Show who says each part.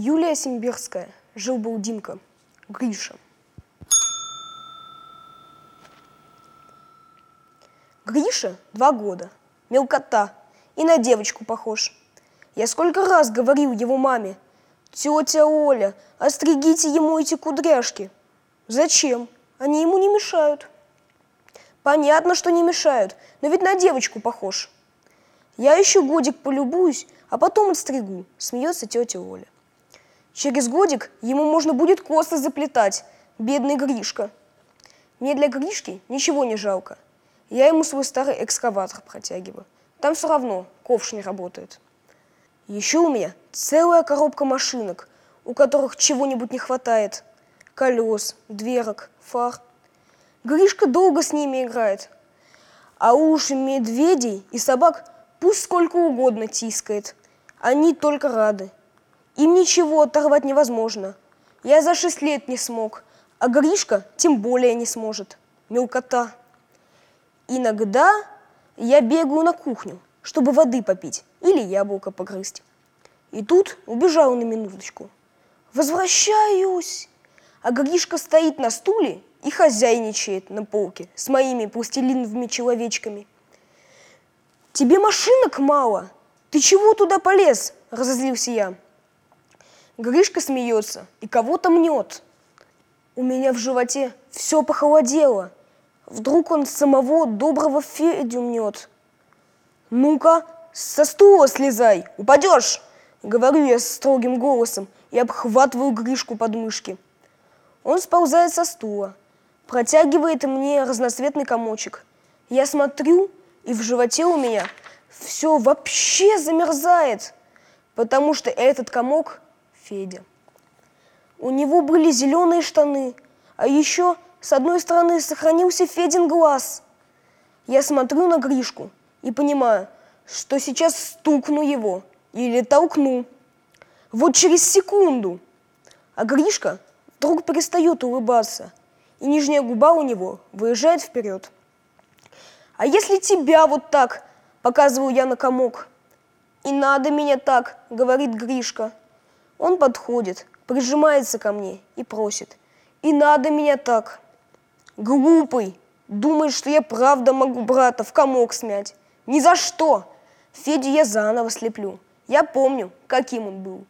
Speaker 1: Юлия Симбирская. Жил-был Димка. Гриша. Гриша два года. Мелкота. И на девочку похож. Я сколько раз говорил его маме. Тетя Оля, остригите ему эти кудряшки. Зачем? Они ему не мешают. Понятно, что не мешают, но ведь на девочку похож. Я еще годик полюбуюсь, а потом отстригу, смеется тетя Оля. Через годик ему можно будет косы заплетать, бедный Гришка. Мне для Гришки ничего не жалко. Я ему свой старый экскаватор протягиваю. Там все равно ковш не работает. Еще у меня целая коробка машинок, у которых чего-нибудь не хватает. Колес, дверок, фар. Гришка долго с ними играет. А уж медведей и собак пусть сколько угодно тискает. Они только рады. Им ничего оторвать невозможно. Я за шесть лет не смог, а Гришка тем более не сможет. Мелкота. Иногда я бегаю на кухню, чтобы воды попить или яблоко погрызть. И тут убежал на минуточку. Возвращаюсь, а Гришка стоит на стуле и хозяйничает на полке с моими пластилиновыми человечками. «Тебе машинок мало? Ты чего туда полез?» – разозлился я. Гришка смеется и кого-то мнет. У меня в животе все похолодело. Вдруг он самого доброго Федю мнет. «Ну-ка, со стула слезай, упадешь!» Говорю я строгим голосом и обхватываю Гришку под мышки. Он сползает со стула, протягивает мне разноцветный комочек. Я смотрю, и в животе у меня все вообще замерзает, потому что этот комок Федя. У него были зеленые штаны, а еще с одной стороны сохранился Федин глаз. Я смотрю на Гришку и понимаю, что сейчас стукну его или толкну. Вот через секунду. А Гришка вдруг перестает улыбаться, и нижняя губа у него выезжает вперед. А если тебя вот так, показываю я на комок. И надо меня так, говорит Гришка. Он подходит, прижимается ко мне и просит. И надо меня так. Глупый, думает, что я правда могу брата в комок смять. Ни за что. Федю я заново слеплю. Я помню, каким он был.